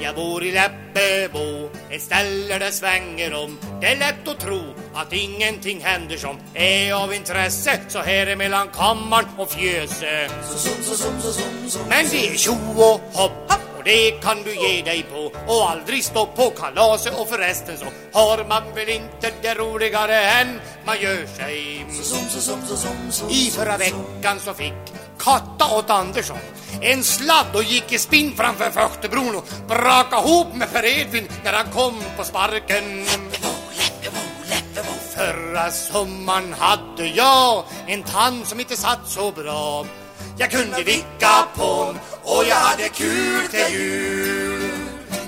Jag bor i Läppebo, ett ställe där svänger om. Det är lätt att tro att ingenting händer som är av intresse så här är mellan kammaren och fjöse. Men det är tjo och hopp och det kan du ge dig på och aldrig stå på kalaset och förresten så har man väl inte det roligare än man gör sig. I förra veckan så fick Katta åt Andersson en sladd och gick i spinn framför Föchtebron och braka ihop med Per Edvin när han kom på sparken. Förra sommaren hade jag en tand som inte satt så bra. Jag kunde vicka på och jag hade kul till jul.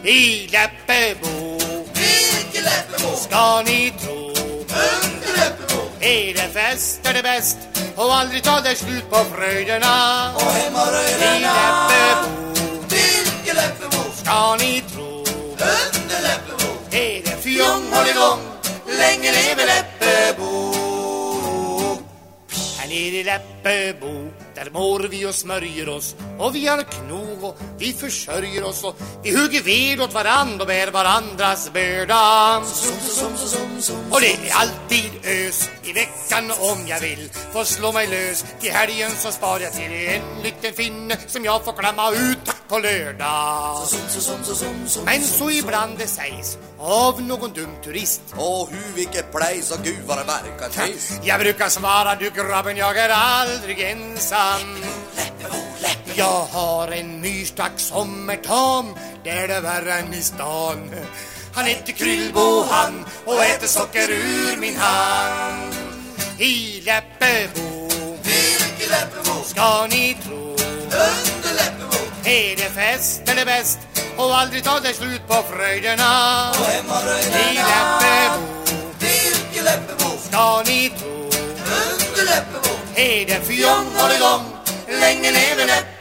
I Läppebo, Vilken Läppebo! ska ni tro. Är det fest är det bäst och aldrig tar det slut på fröjderna. Och I hemmaröjderna! Läppebo, Vilken Läppebo! ska ni tro. Under Läppebo! Är det fjong hålligång, länge leve Läppebo. Här nere i Läppebo, där mår vi och smörjer oss och vi har knog och vi försörjer oss och vi hugger ved åt varandra och bär varandras börda. Och det är alltid ös i veckan om jag vill. Få slå mig lös. Till helgen så sparar jag till en liten finne som jag får klämma ut på lördag. Men så ibland det sägs av någon dum turist. Åh, hur vilket place och gud vad det verkar trist! Jag brukar svara du grabben jag är aldrig ensam. Jag har en myrstack som är tam Det är det värre än i stan Han heter Kryllbo han och äter socker ur min hand I Läppebo Vilken Läppebo! ska ni tro Under Läppebo! Är det fest det bäst och aldrig tar det slut på fröjderna Och I hemmaröjderna! Läppebo Vilken Läppebo! ska ni tro Under Läppebo! Är det fjong hålligång, länge leve Läppebo